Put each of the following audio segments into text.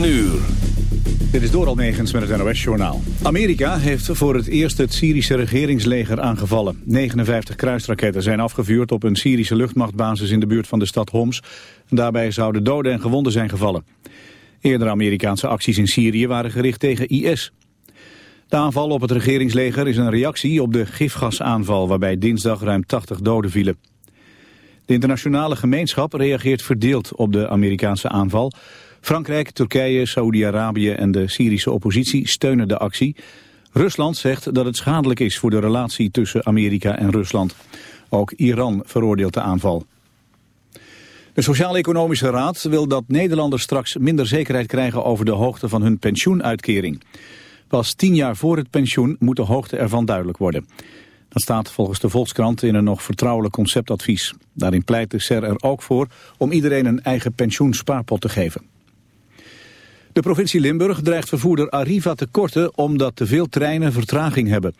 9 uur. Dit is Doral Negens met het NOS-journaal. Amerika heeft voor het eerst het Syrische regeringsleger aangevallen. 59 kruisraketten zijn afgevuurd op een Syrische luchtmachtbasis in de buurt van de stad Homs. Daarbij zouden doden en gewonden zijn gevallen. Eerdere Amerikaanse acties in Syrië waren gericht tegen IS. De aanval op het regeringsleger is een reactie op de gifgasaanval... waarbij dinsdag ruim 80 doden vielen. De internationale gemeenschap reageert verdeeld op de Amerikaanse aanval. Frankrijk, Turkije, Saoedi-Arabië en de Syrische oppositie steunen de actie. Rusland zegt dat het schadelijk is voor de relatie tussen Amerika en Rusland. Ook Iran veroordeelt de aanval. De Sociaal-Economische Raad wil dat Nederlanders straks minder zekerheid krijgen over de hoogte van hun pensioenuitkering. Pas tien jaar voor het pensioen moet de hoogte ervan duidelijk worden. Dat staat volgens de Volkskrant in een nog vertrouwelijk conceptadvies. Daarin pleit de SER er ook voor om iedereen een eigen pensioenspaarpot te geven. De provincie Limburg dreigt vervoerder Arriva te korten omdat te veel treinen vertraging hebben.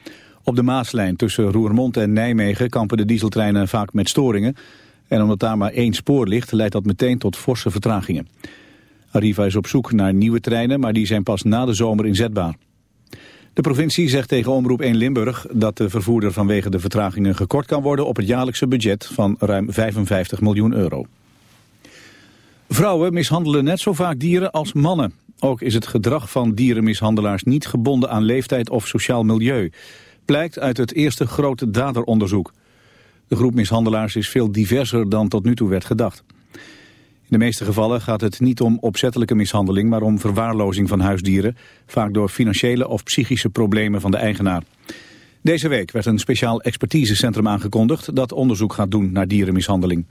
Op de Maaslijn tussen Roermond en Nijmegen kampen de dieseltreinen vaak met storingen. En omdat daar maar één spoor ligt leidt dat meteen tot forse vertragingen. Arriva is op zoek naar nieuwe treinen, maar die zijn pas na de zomer inzetbaar. De provincie zegt tegen Omroep 1 Limburg dat de vervoerder vanwege de vertragingen gekort kan worden op het jaarlijkse budget van ruim 55 miljoen euro. Vrouwen mishandelen net zo vaak dieren als mannen. Ook is het gedrag van dierenmishandelaars niet gebonden aan leeftijd of sociaal milieu. Blijkt uit het eerste grote daderonderzoek. De groep mishandelaars is veel diverser dan tot nu toe werd gedacht. In de meeste gevallen gaat het niet om opzettelijke mishandeling, maar om verwaarlozing van huisdieren, vaak door financiële of psychische problemen van de eigenaar. Deze week werd een speciaal expertisecentrum aangekondigd dat onderzoek gaat doen naar dierenmishandeling.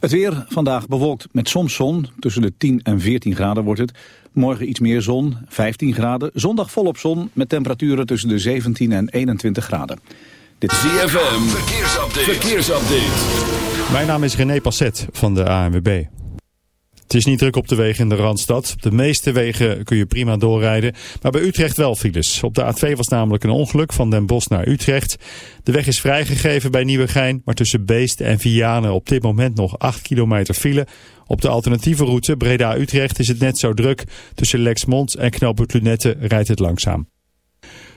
Het weer vandaag bewolkt met soms zon. Tussen de 10 en 14 graden wordt het. Morgen iets meer zon, 15 graden. Zondag volop zon met temperaturen tussen de 17 en 21 graden. Dit is ZFM, verkeersupdate. verkeersupdate. Mijn naam is René Passet van de ANWB. Het is niet druk op de wegen in de Randstad. Op de meeste wegen kun je prima doorrijden. Maar bij Utrecht wel files. Op de A2 was namelijk een ongeluk van Den Bosch naar Utrecht. De weg is vrijgegeven bij Nieuwegein. Maar tussen Beest en Vianen op dit moment nog 8 kilometer file. Op de alternatieve route Breda-Utrecht is het net zo druk. Tussen Lexmond en Knoopert Lunette rijdt het langzaam.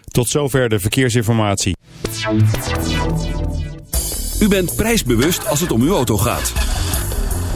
Tot zover de verkeersinformatie. U bent prijsbewust als het om uw auto gaat.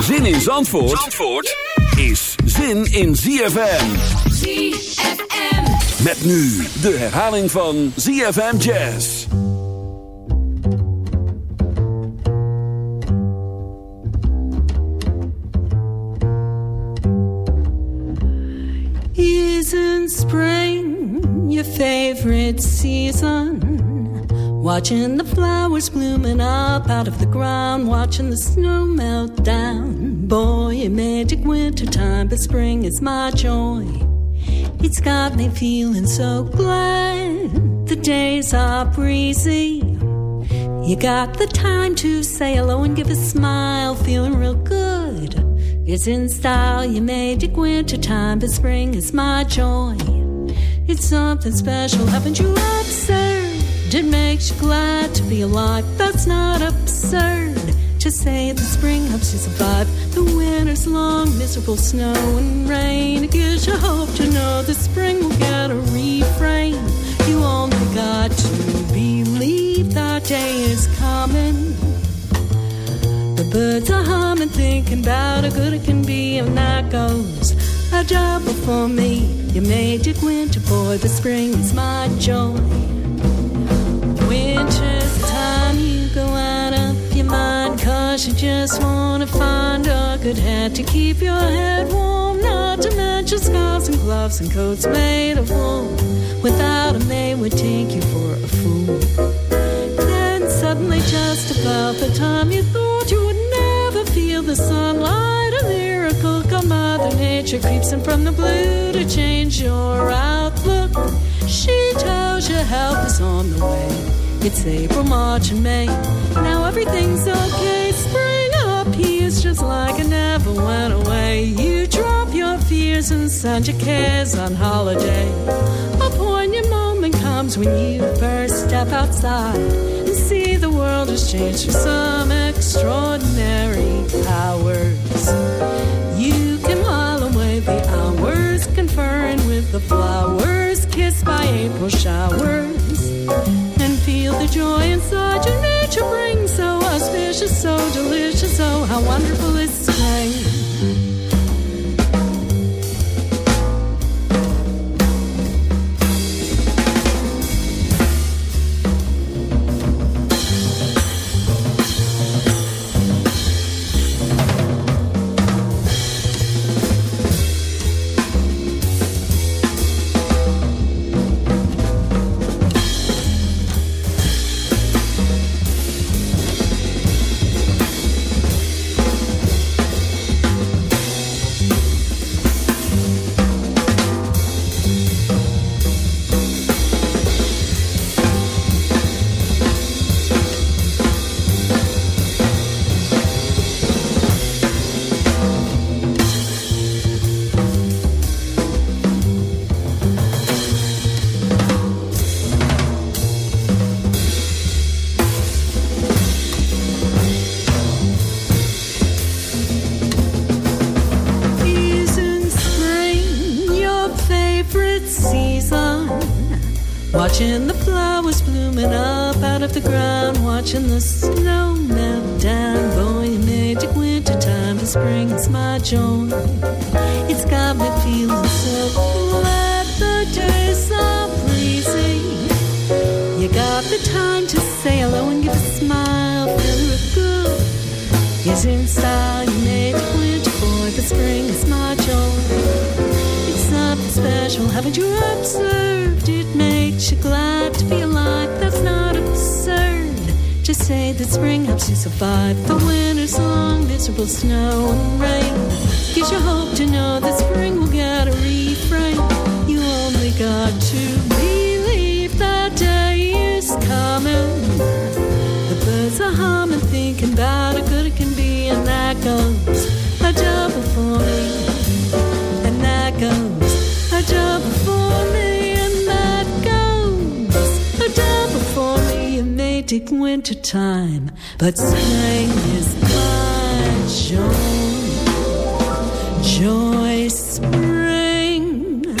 Zin in Zandvoort, Zandvoort is zin in ZFM. ZFM. Met nu de herhaling van ZFM Jazz. Isn't spring your favorite season? Watching the flowers blooming up out of the ground, watching the snow melt down. Boy, a magic winter time, but spring is my joy. It's got me feeling so glad. The days are breezy. You got the time to say hello and give a smile, feeling real good. It's in style, your magic winter time, but spring is my joy. It's something special, haven't you observed? It makes you glad to be alive. That's not absurd. To say the spring helps you survive the winter's long, miserable snow and rain. It gives you hope to know the spring will get a refrain. You only got to believe that day is coming. The birds are humming, thinking about how good it can be, and that goes a double for me. You made it winter, boy, The spring is my joy. Cause you just wanna find a good hat to keep your head warm. Not to mention scarves and gloves and coats made of wool. Without them, they would take you for a fool. Then suddenly, just about the time you thought you would never feel the sunlight, a miracle come Mother Nature creeps in from the blue to change your outlook. She tells you help is on the way. It's April, March, and May. Now everything's okay. Spring up here's just like it never went away. You drop your fears and send your cares on holiday. A poignant moment comes when you first step outside and see the world has changed for some extraordinary powers. You can while away the hours, conferring with the flowers, kissed by April showers, feel the joy inside your nature brings. So auspicious, so delicious, oh, how wonderful is spring. Spring helps you survive the winter's long, miserable snow and rain. Gives you hope to know that spring will get a refrain. You only got to believe that day is coming. The birds are humming, thinking about how good it can be, and that goes a double for me. And that goes a double time, but spring is my joy. Spring.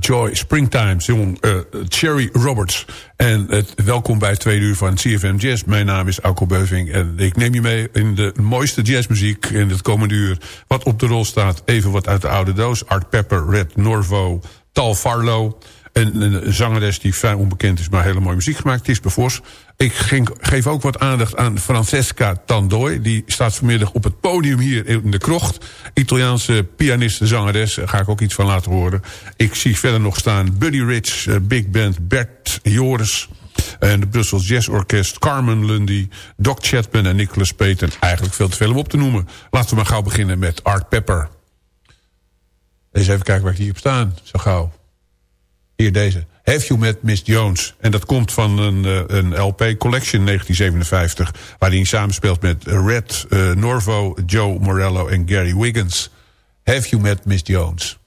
Joy Springtime, zong eh, Cherry Roberts. En welkom bij het tweede uur van CFM Jazz. Mijn naam is Alko Beuving en ik neem je mee in de mooiste jazzmuziek in het komende uur. Wat op de rol staat, even wat uit de oude doos. Art Pepper, Red Norvo, Tal Farlow. En een zangeres die vrij onbekend is, maar hele mooie muziek gemaakt. Tis Bevos. Ik ging, geef ook wat aandacht aan Francesca Tandoi. Die staat vanmiddag op het podium hier in de krocht. Italiaanse pianiste, zangeres. Daar ga ik ook iets van laten horen. Ik zie verder nog staan Buddy Rich, eh, Big Band, Bert Joris... En de Brussels Jazz Orkest, Carmen Lundy, Doc Chapman en Nicholas Peten. Eigenlijk veel te veel om op te noemen. Laten we maar gauw beginnen met Art Pepper. Eens even kijken waar ik hier op staan. Zo gauw. Hier deze. Have You Met Miss Jones. En dat komt van een, eh, LP Collection 1957... waarin hij samenspeelt met Red eh, Norvo, Joe Morello en Gary Wiggins. Have You Met Miss Jones.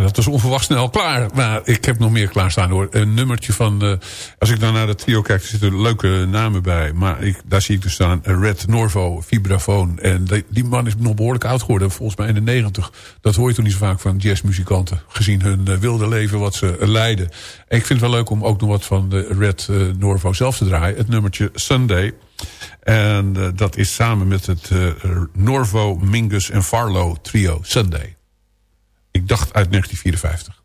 Dat was onverwacht snel klaar. Maar ik heb nog meer klaarstaan hoor. Een nummertje van... Uh, als ik dan naar het trio kijk, er zitten leuke namen bij. Maar ik, daar zie ik dus staan Red Norvo, vibrafoon. En die, man is nog behoorlijk oud geworden. Volgens mij in de negentig. Dat hoor je toch niet zo vaak van jazzmuzikanten. Gezien hun uh, wilde leven wat ze uh, leiden. En ik vind het wel leuk om ook nog wat van de Red Norvo zelf te draaien. Het nummertje Sunday. En dat is samen met het Norvo, Mingus en Farlow trio Sunday. Ik dacht uit 1954.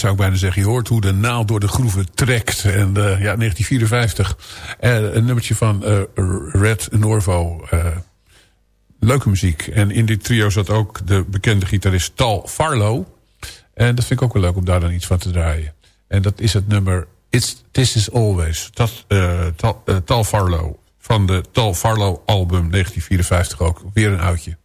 Zou ik bijna zeggen. Je hoort hoe de naald door de groeven trekt. En uh, ja, 1954. Uh, een nummertje van uh, Red Norvo. leuke muziek. En in dit trio zat ook de bekende gitarist Tal Farlow. En dat vind ik ook wel leuk om daar dan iets van te draaien. En dat is het nummer It's, This Is Always. Dat, Tal, Tal Farlow. Van de Tal Farlow album 1954 ook. Weer een oudje.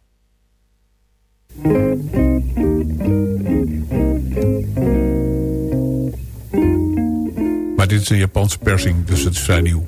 Maar dit is een Japanse persing, dus het is vrij nieuw.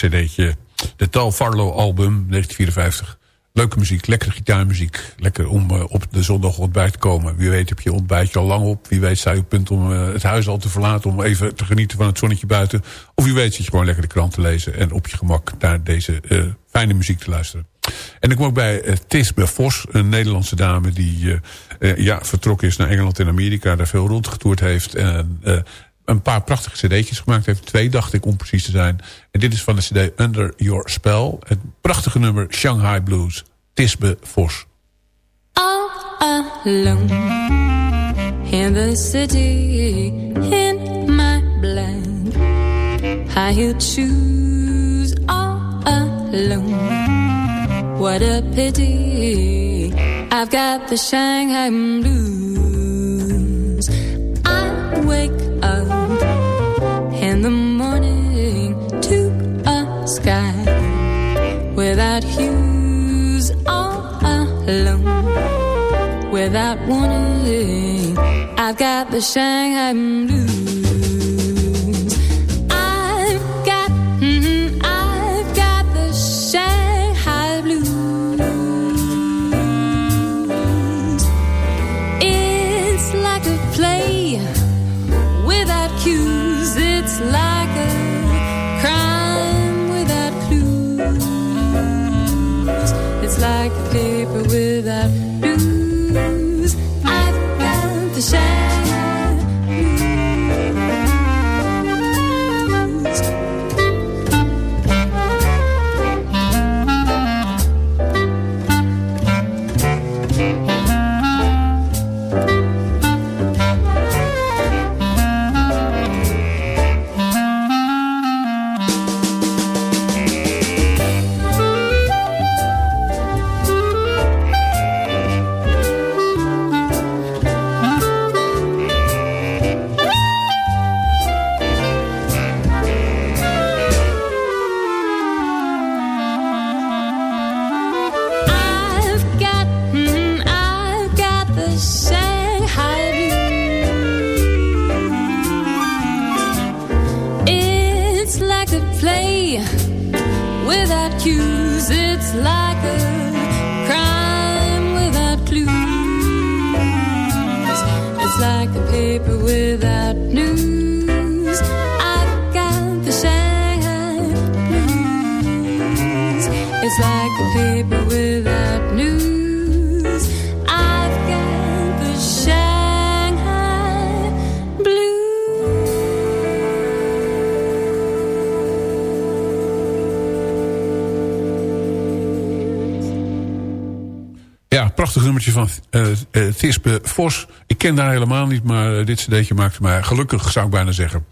cd'tje... De Tal Farlow album 1954. Leuke muziek, lekkere gitaarmuziek. Lekker om uh, op de zondag ontbijt te komen. Wie weet heb je ontbijtje al lang op. Wie weet sta je op punt om uh, het huis al te verlaten... om even te genieten van het zonnetje buiten. Of wie weet zit je gewoon lekker de krant te lezen... en op je gemak naar deze uh, fijne muziek te luisteren. En ik kom ook bij Tisbe Vos, een Nederlandse dame... die ja, vertrokken is naar Engeland en Amerika... daar veel rondgetoerd heeft... een paar prachtige cd'tjes gemaakt heeft. Twee dacht ik om precies te zijn. En dit is van de cd Under Your Spell. Het prachtige nummer Shanghai Blues. Tisbe Vos. All alone in the city in my blood High heel shoes all alone What a pity I've got the Shanghai blues hues all alone without warning I've got the Shanghai blues like a prachtig nummertje van uh, uh, Vos. Ik ken haar helemaal niet, maar uh, dit cd'tje maakte mij gelukkig, zou ik bijna zeggen.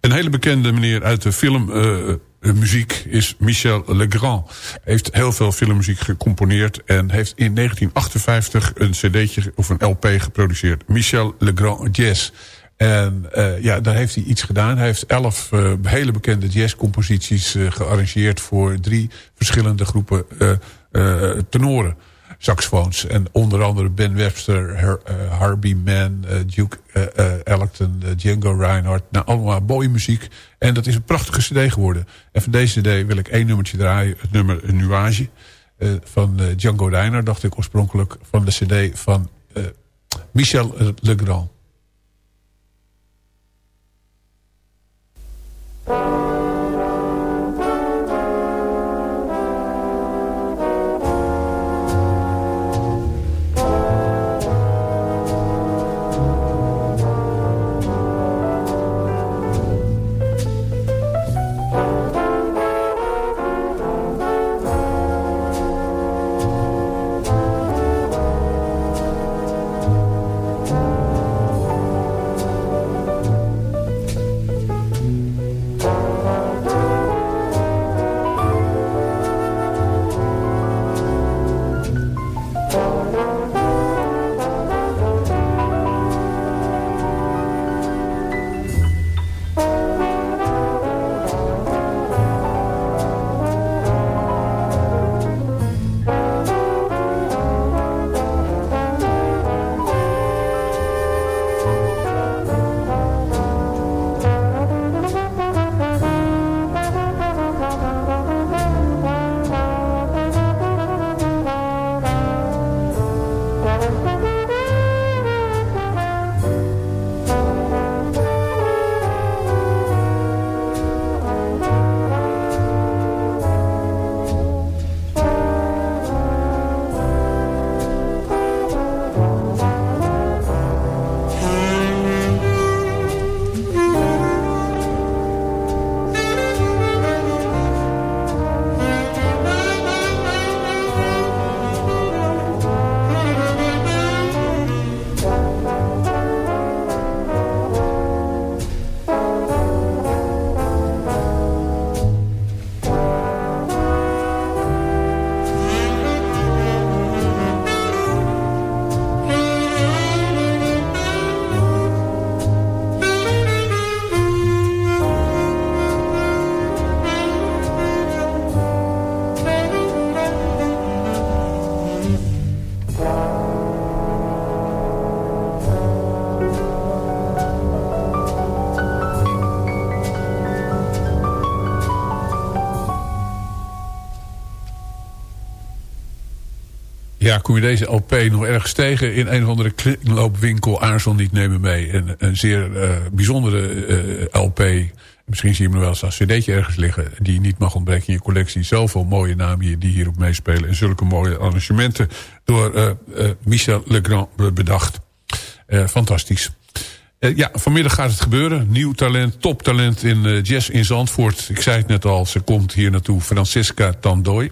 Een hele bekende meneer uit de filmmuziek is Michel Legrand. Heeft heel veel filmmuziek gecomponeerd... en heeft in 1958 een cd'tje of een LP geproduceerd. Michel Legrand Jazz. En ja, daar heeft hij iets gedaan. Hij heeft elf hele bekende jazzcomposities uh, gearrangeerd... voor drie verschillende groepen tenoren saxofoons. En onder andere Ben Webster, Her, uh, Harvey Mann, uh, Duke uh, Ellington, Django Reinhardt. Nou, allemaal mooie muziek. En dat is een prachtige cd geworden. En van deze cd wil ik één nummertje draaien. Het nummer Nuage van Django Reinhardt, dacht ik oorspronkelijk. Van de cd van Michel Legrand. Kom je deze LP nog ergens tegen in een of andere kringloopwinkel Aarzel niet nemen mee. Een, zeer uh, bijzondere uh, LP. Misschien zie je hem wel eens als cd'tje ergens liggen. Die niet mag ontbreken in je collectie. Zoveel mooie namen die hierop meespelen. En zulke mooie arrangementen door uh, Michel Legrand bedacht. fantastisch. ja, vanmiddag gaat het gebeuren. Nieuw talent, toptalent in jazz in Zandvoort. Ik zei het net al, ze komt hier naartoe. Francisca Tandooi.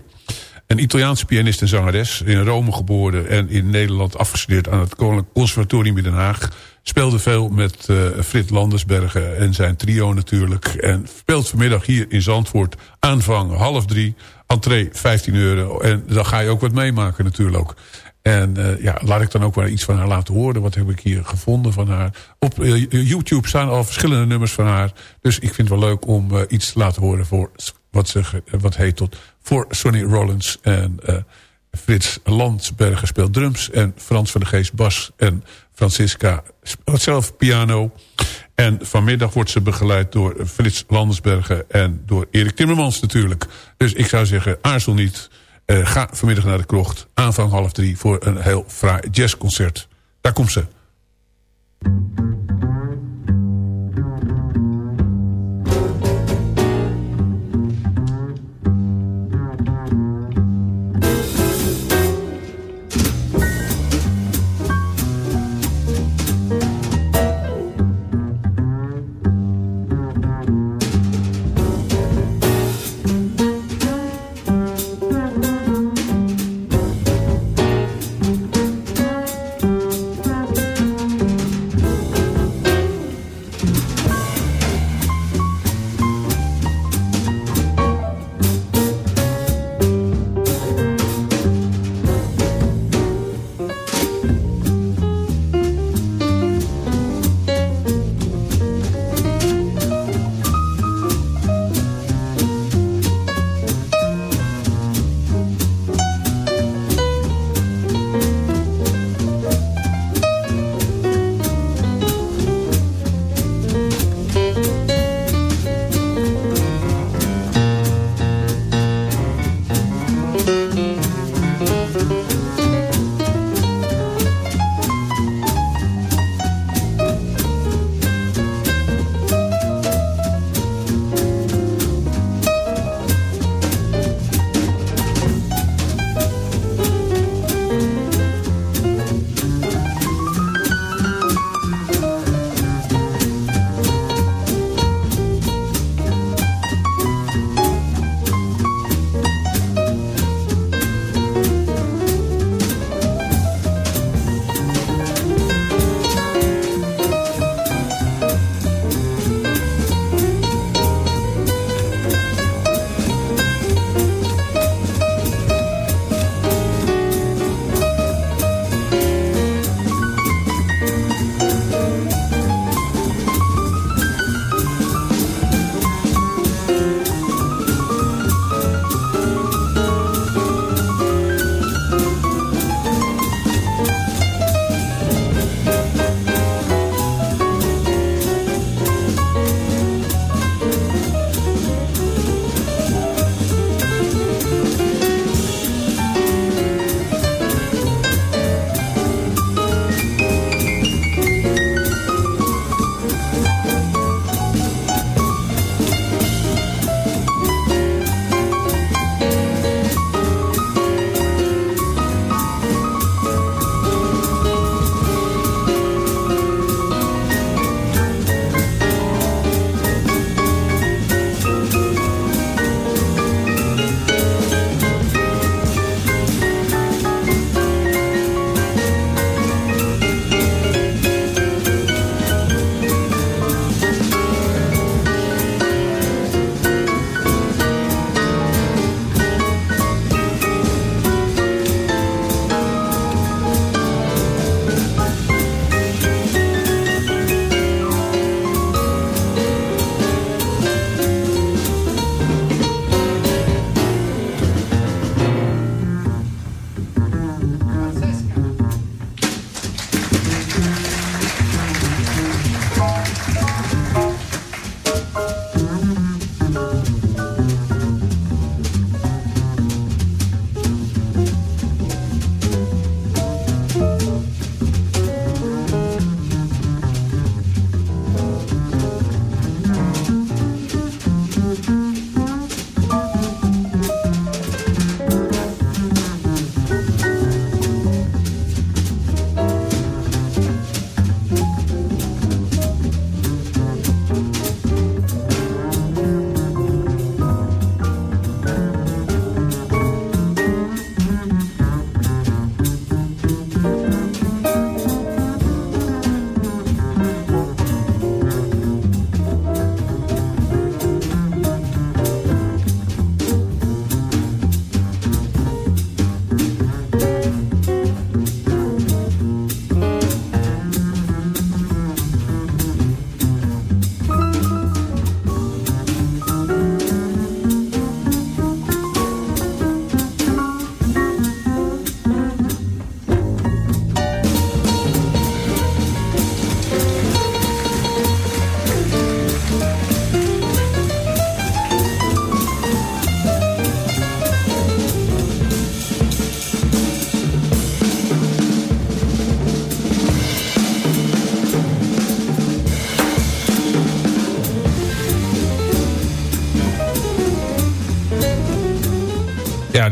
Een Italiaanse pianist en zangeres. In Rome geboren en in Nederland afgestudeerd aan het Koninklijk Conservatorium in Den Haag. Speelde veel met uh, Frit Landersbergen en zijn trio natuurlijk. En speelt vanmiddag hier in Zandvoort aanvang half drie. Entree 15 euro. En dan ga je ook wat meemaken natuurlijk. En uh, ja, laat ik dan ook wel iets van haar laten horen. Wat heb ik hier gevonden van haar. Op uh, YouTube staan al verschillende nummers van haar. Dus ik vind het wel leuk om uh, iets te laten horen voor wat, ze, wat heet tot voor Sonny Rollins en uh, Frits Landsberger speelt drums. En Frans van de Geest bas. En Francisca speelt zelf piano. En vanmiddag wordt ze begeleid door Frits Landsbergen en door Erik Timmermans natuurlijk. Dus ik zou zeggen, aarzel niet. Uh, ga vanmiddag naar de krocht. Aanvang half drie voor een heel fraai jazzconcert. Daar komt ze.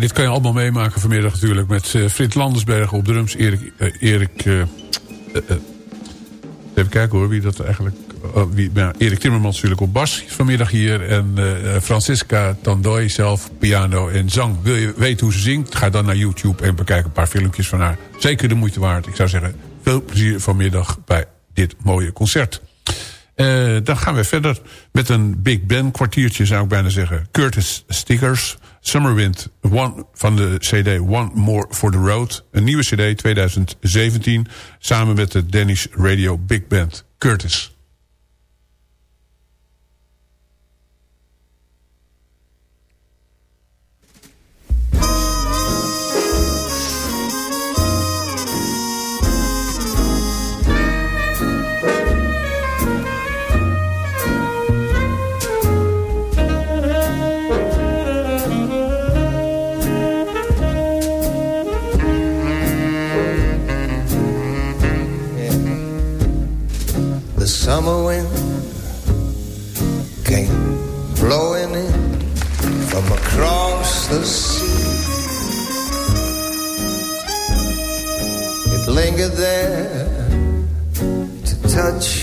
Dit kan je allemaal meemaken vanmiddag natuurlijk... met uh, Frits Landersberg op drums, Erik... Uh, Erik uh, even kijken hoor, wie dat eigenlijk... Oh, wie, nou, Erik Timmermans natuurlijk op bas vanmiddag hier... en Francisca Tandoy zelf piano en zang. Wil je weten hoe ze zingt? Ga dan naar YouTube en bekijk een paar filmpjes van haar. Zeker de moeite waard. Ik zou zeggen, veel plezier vanmiddag bij dit mooie concert. Uh, dan gaan we verder met een Big Ben kwartiertje zou ik bijna zeggen. Curtis Stickers, Summerwind one, van de cd One More for the Road. Een nieuwe cd 2017 samen met de Danish Radio Big Band. Curtis.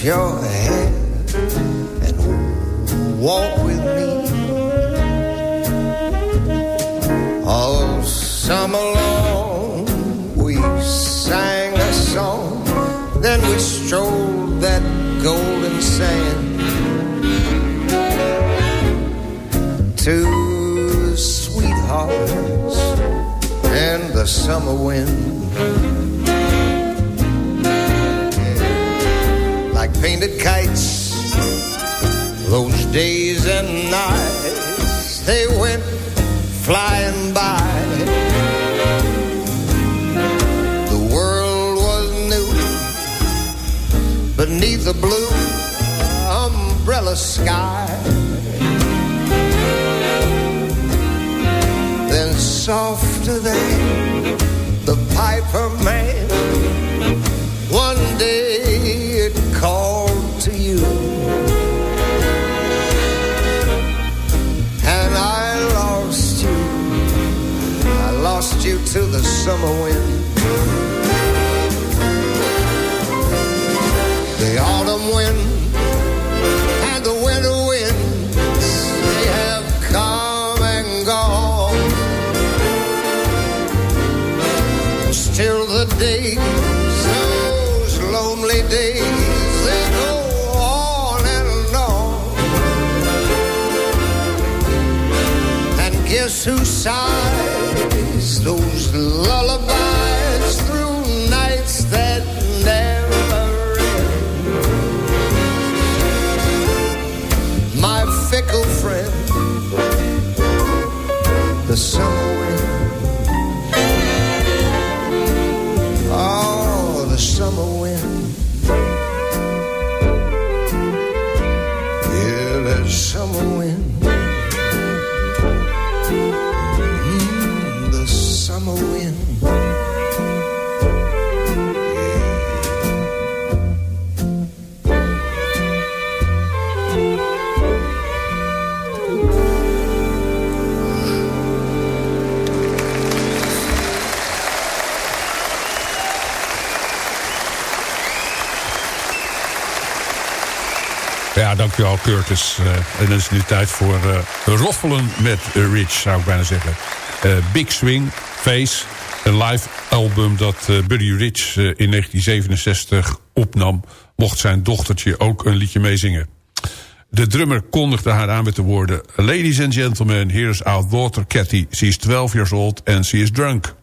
Your hand and walk with me. All summer long we sang a song, then we strolled that golden sand Two sweethearts and the summer wind painted kites Those days and nights They went flying by The world was new beneath a blue umbrella sky. Then softer than the piper man, summer wind. The autumn wind and the winter winds, they have come and gone. Still the days, those lonely days, they go on and on. And guess who sighs those lullaby Ja, dankjewel Curtis. Uh, en dan is nu tijd voor uh, roffelen met Rich, zou ik bijna zeggen. Big Swing, Face, een live album dat Buddy Rich in 1967 opnam... mocht zijn dochtertje ook een liedje meezingen. De drummer kondigde haar aan met de woorden... Ladies and gentlemen, here's our daughter Cathy. She is 12 years old and she is drunk.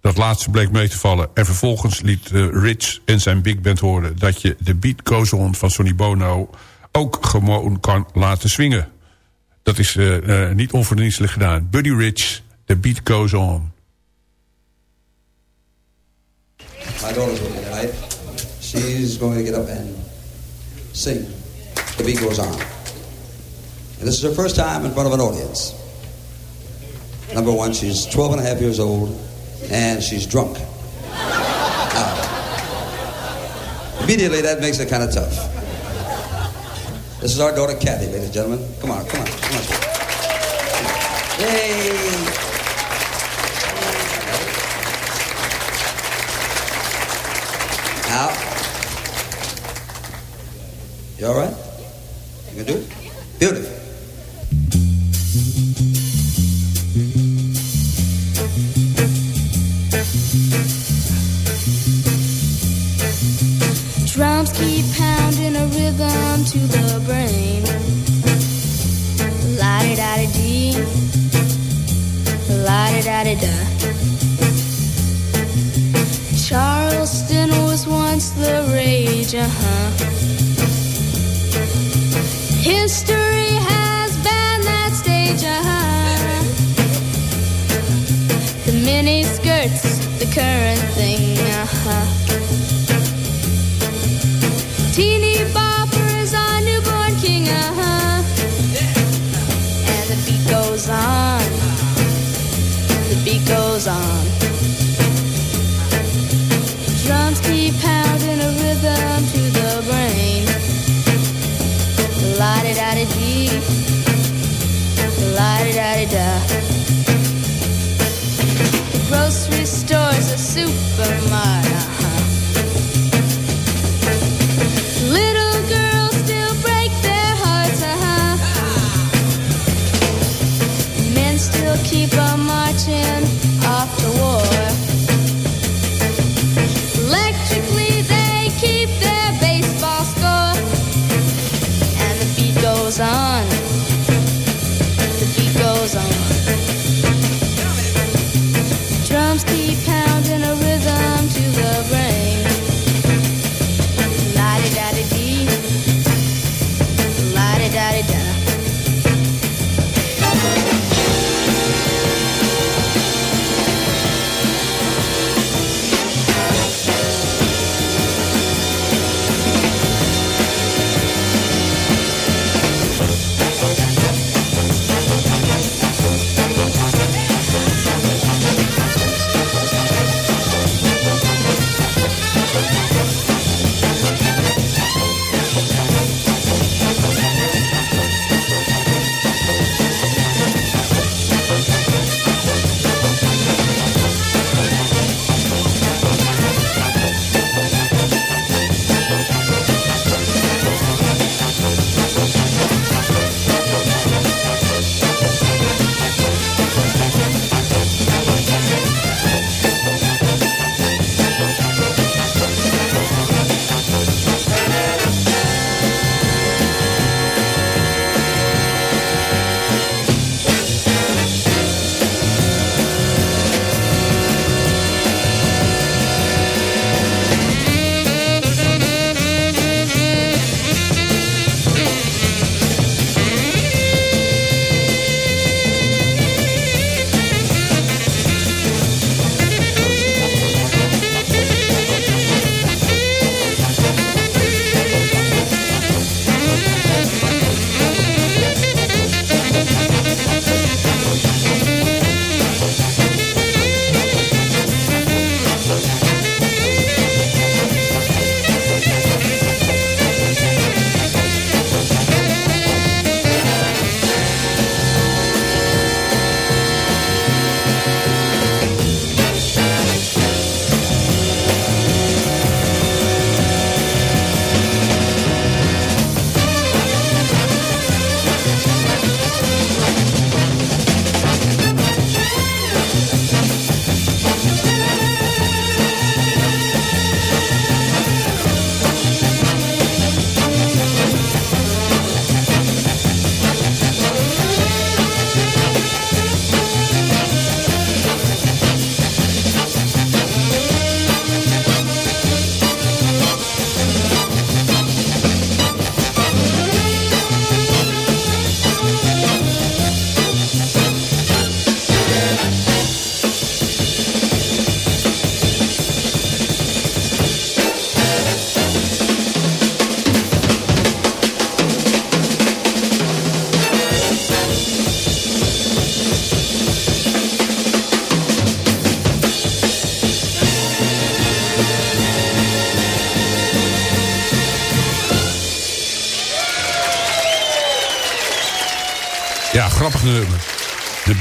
Dat laatste bleek mee te vallen. En vervolgens liet Rich en zijn big band horen... dat je de Beat Goes On van Sonny Bono ook gewoon kan laten swingen. Dat is uh, uh, niet onverdienstelijk gedaan. Buddy Rich, The Beat Goes On. My daughter's with me tonight. She's going to get up and sing. The beat goes on. This is her first time in front of an audience. Number one, she's 12 and a half years old. and she's drunk. Immediately, that makes it kind of tough. This is our daughter, Kathy, ladies and gentlemen. Come on, come on, come on.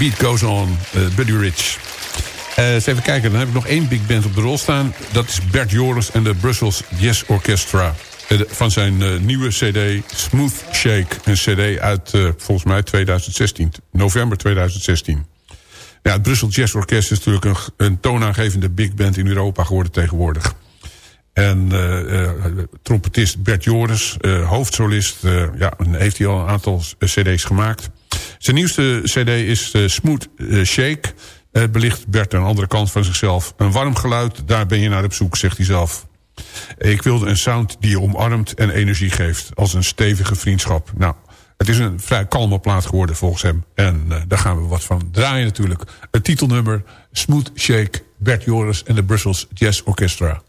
Beat Goes On, eh, Buddy Rich. Eh, eens even kijken, dan heb ik nog één big band op de rol staan. Dat is Bert Joris en de Brussels Jazz Orchestra. eh, van zijn nieuwe cd Smooth Shake. Een cd uit volgens mij 2016, november 2016. Ja, het Brussel Jazz Orkest is natuurlijk een, een toonaangevende big band in Europa geworden tegenwoordig. En uh, uh, trompetist Bert Joris, uh, hoofdsolist, ja, heeft hij al een aantal cd's gemaakt. Zijn nieuwste cd is Smooth Shake. Het belicht Bert aan de andere kant van zichzelf. Een warm geluid, daar ben je naar op zoek, zegt hij zelf. Ik wilde een sound die je omarmt en energie geeft. Als een stevige vriendschap. Nou, het is een vrij kalme plaat geworden volgens hem. En daar gaan we wat van draaien natuurlijk. Het titelnummer Smooth Shake, Bert Joris en de Brussels Jazz Orchestra.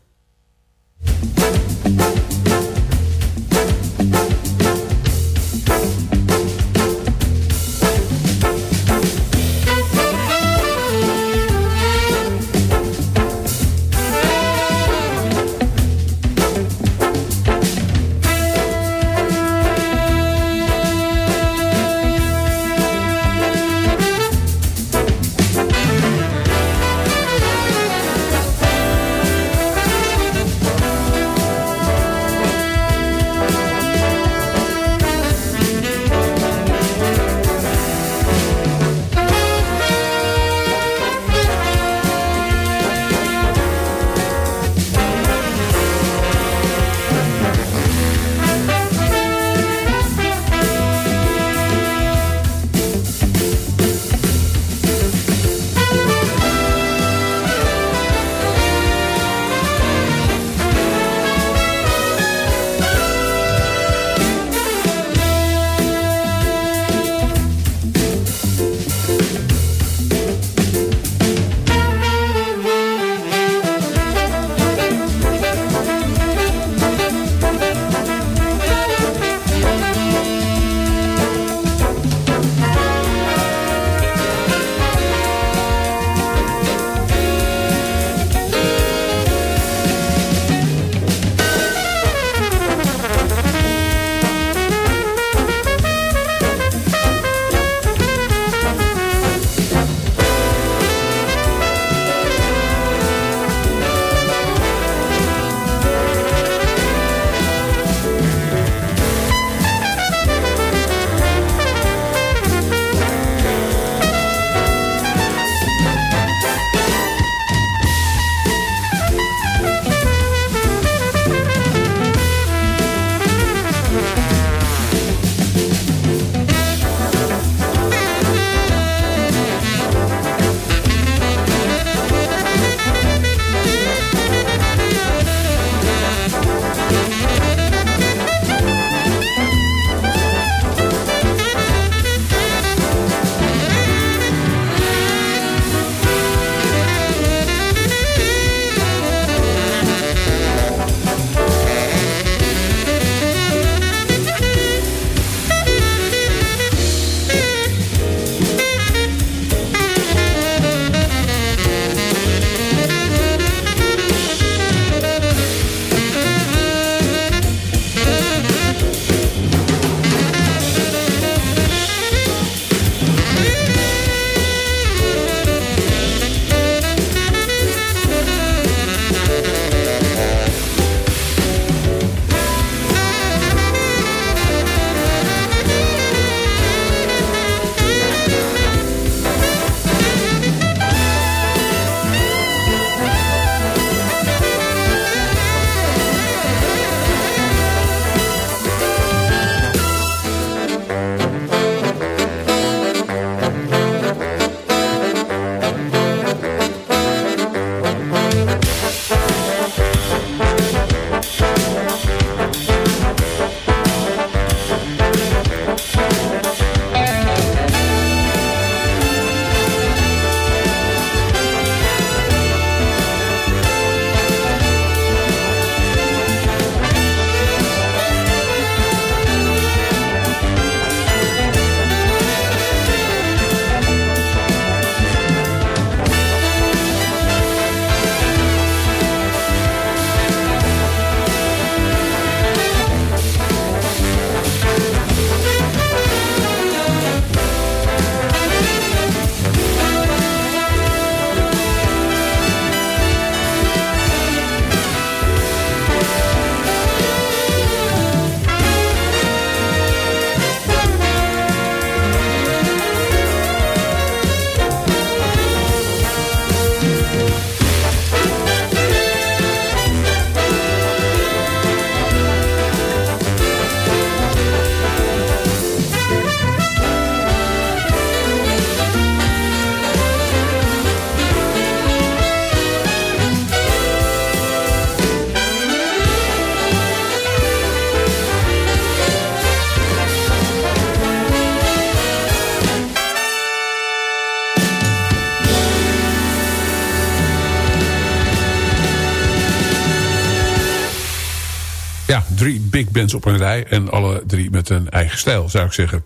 Bands op een rij. En alle drie met een eigen stijl, zou ik zeggen.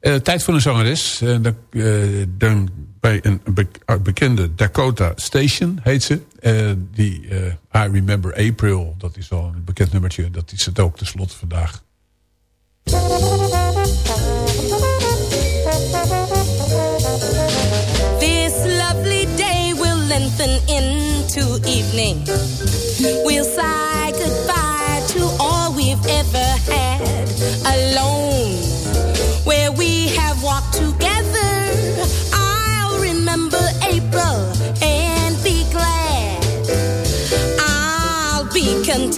Uh, tijd voor een zangeres. Uh, dan, bij een bekende Dakota Station heet ze. die I Remember April, dat is al een bekend nummertje. Dat is het ook tenslotte vandaag. This lovely day will lengthen into evening.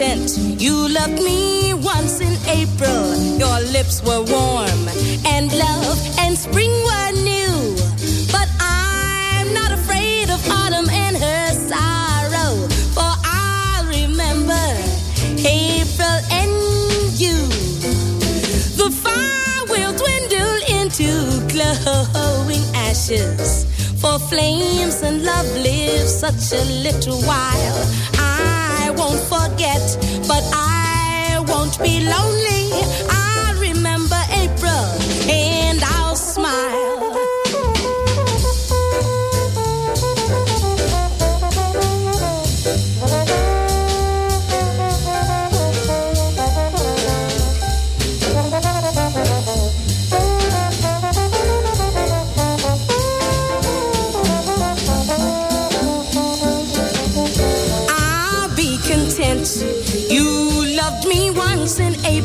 Content. You loved me once in April. Your lips were warm and love and spring were new. But I'm not afraid of autumn and her sorrow. For I'll remember April and you. The fire will dwindle into glowing ashes. For flames and love live such a little while. I won't forget, but I won't be lonely.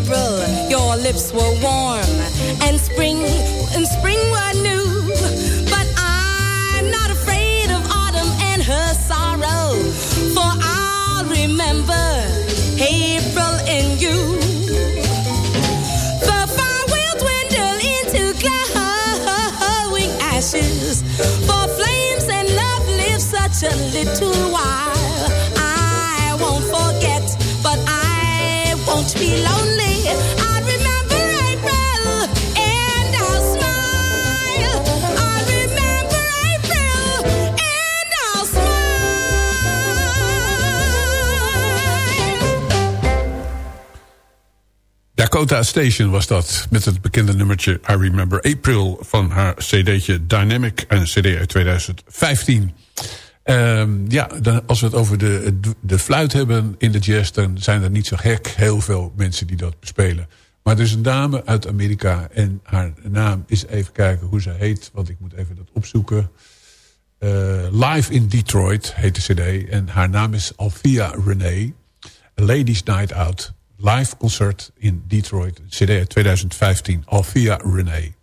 April. Your lips were warm, and spring and spring were new. But I'm not afraid of autumn and her sorrow, for I'll remember April and you. The fire will dwindle into glowing ashes. For flames and love live such a little while. I won't forget, but I won't be lonely. Dakota Station was dat. Met het bekende nummertje I Remember April van haar cd'tje Dynamic. Een cd uit 2015. Ehm, ja, dan, als we het over de, de fluit hebben in de jazz... dan zijn er niet zo gek heel veel mensen die dat bespelen. Maar er is een dame uit Amerika en haar naam is even kijken hoe ze heet. Want ik moet even dat opzoeken. Eh, Live in Detroit heet de cd. En haar naam is Althea Renee. Ladies Night Out. Live concert in Detroit. CD uit 2015. Althea Renee.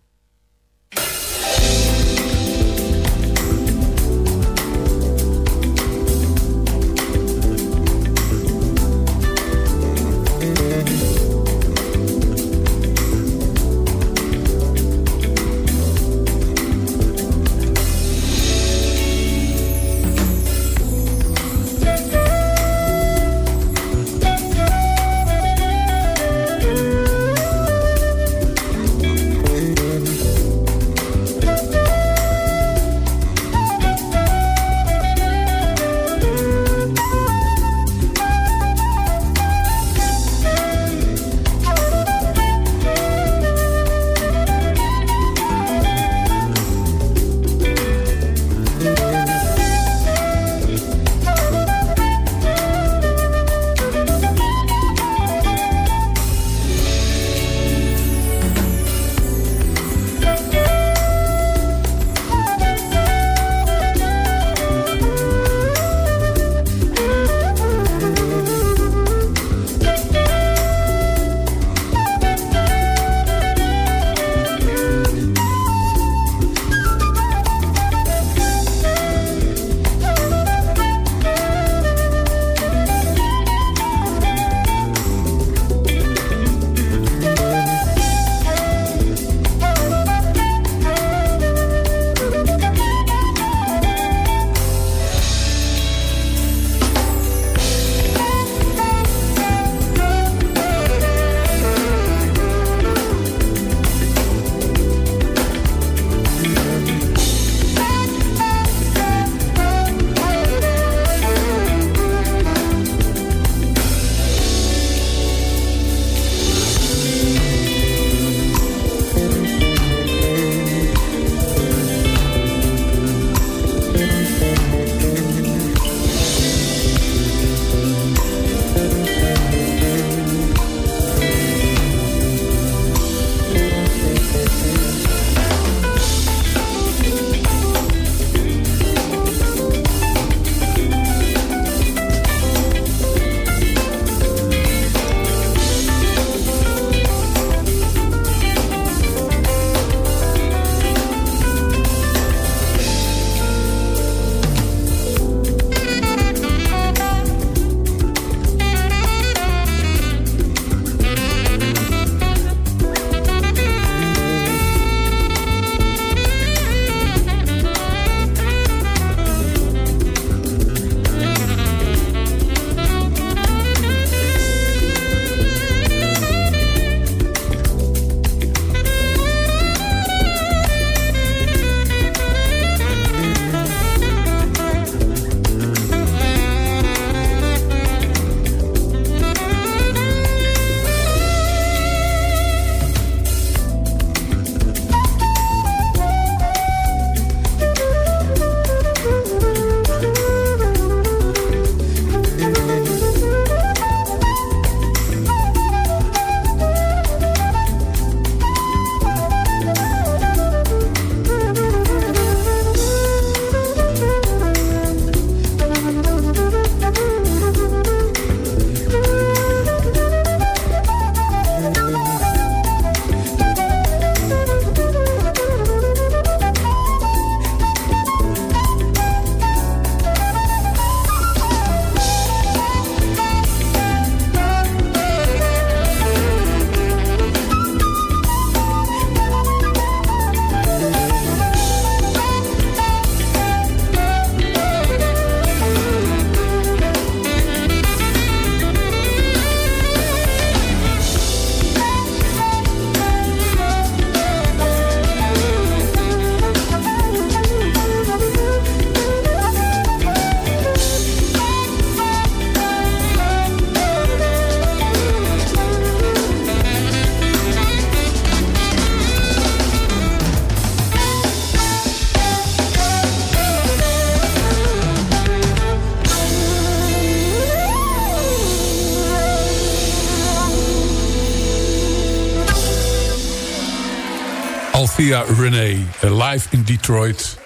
Althea Renee, eh, live in Detroit.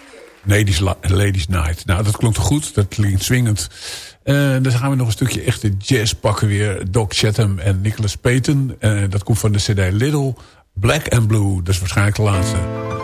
Ladies, Ladies Night. Nou, dat klonk goed. Dat klinkt swingend. Uh, dan gaan we nog een stukje echte jazz pakken weer. Doc Chatham en Nicholas Payton. Uh, dat komt van de cd Little. Black and Blue. Dat is waarschijnlijk de laatste.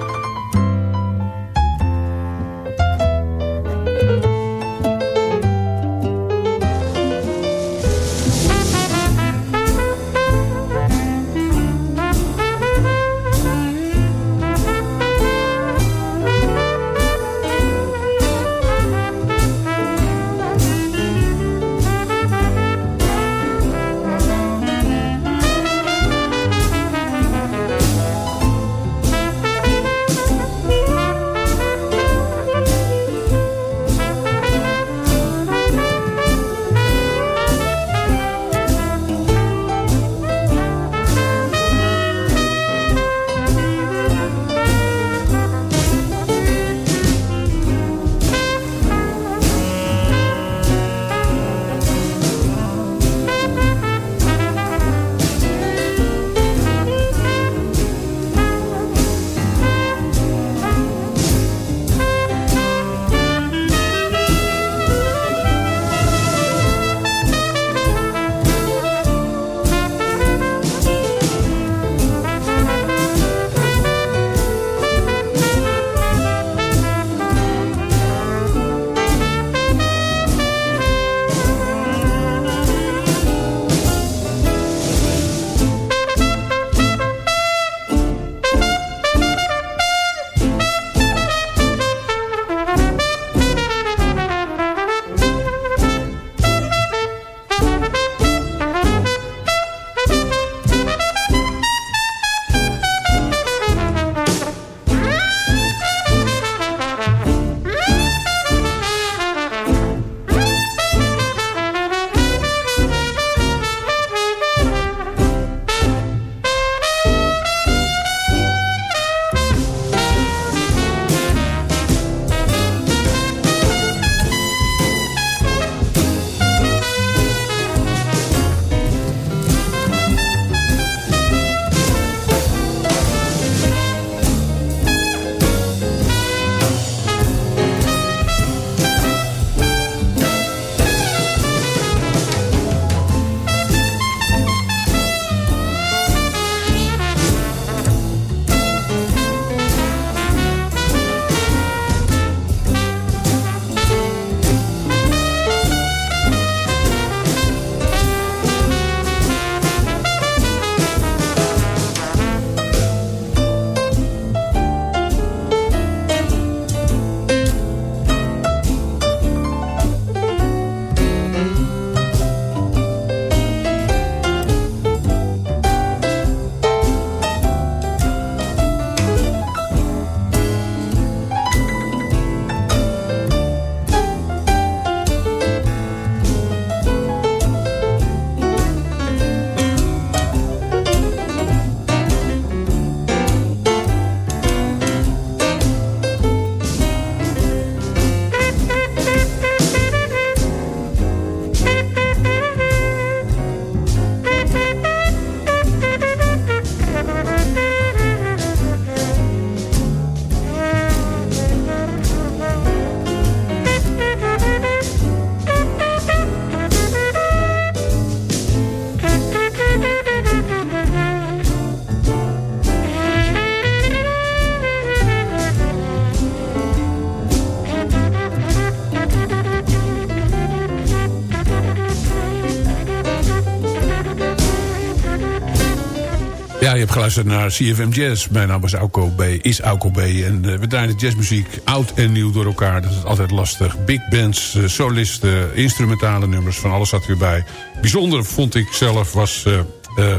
Geluisterd naar CFM Jazz. Mijn naam is Auko B. Is Auko. En uh, we draaien jazzmuziek oud en nieuw door elkaar. Dat is altijd lastig. Big bands, uh, solisten, instrumentale nummers. Van alles zat erbij. Bijzonder vond ik zelf was uh,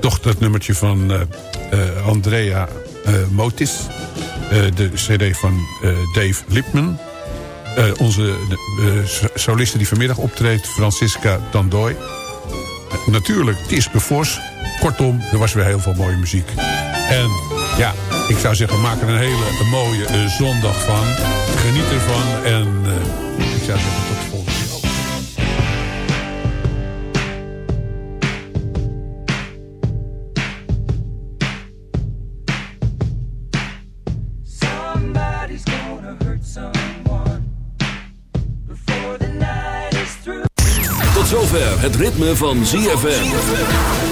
toch dat nummertje van Andrea Motis. de cd van Dave Lipman. onze soliste die vanmiddag optreedt, Francisca Dandoy. natuurlijk Tis Bevos. Kortom, er was weer heel veel mooie muziek. En ja, ik zou zeggen, maak er een hele mooie eh, zondag van. Geniet ervan en eh, ik zou zeggen tot volgende keer. Tot zover het ritme van ZFM.